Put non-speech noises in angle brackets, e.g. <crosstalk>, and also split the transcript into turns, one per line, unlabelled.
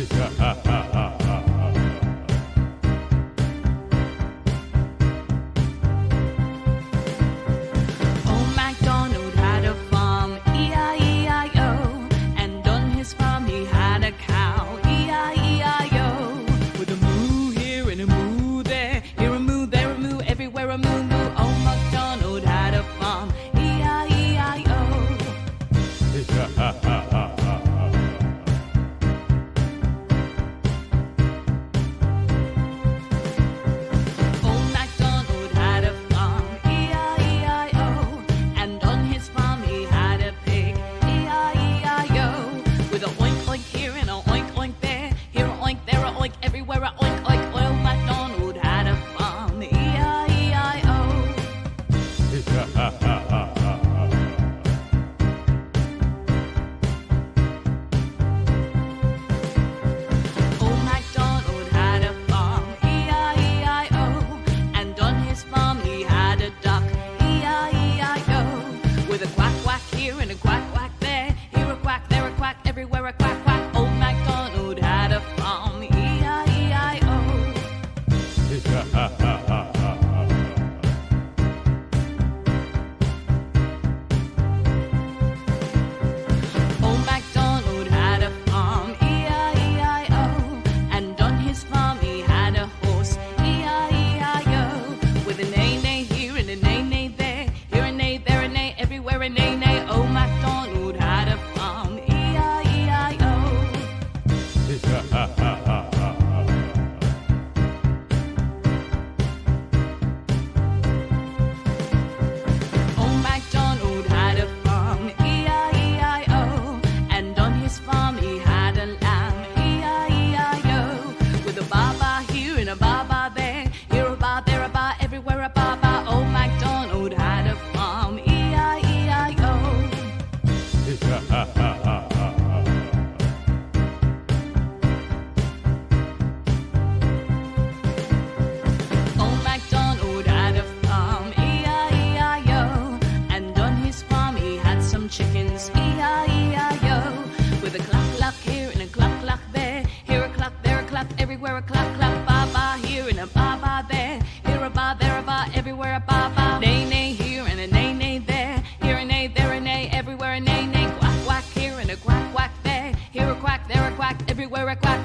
Ha ha ha! quack, everywhere a quack, quack. Old MacDonald had a farm, E-I-E-I-O. <laughs> chickens, E-I-E-I-O. With a clack clack here and a clack clack there. Here a clack there a clack, everywhere a clack clack. Ba-ba here and a ba-ba there. Here a ba, there a ba, everywhere a ba-ba. Nay, nay here and a nay, nay there. Here a nay, there a nay, everywhere a nay, nay. Quack, quack here and a quack, quack there. Here a quack, there a quack, everywhere a quack.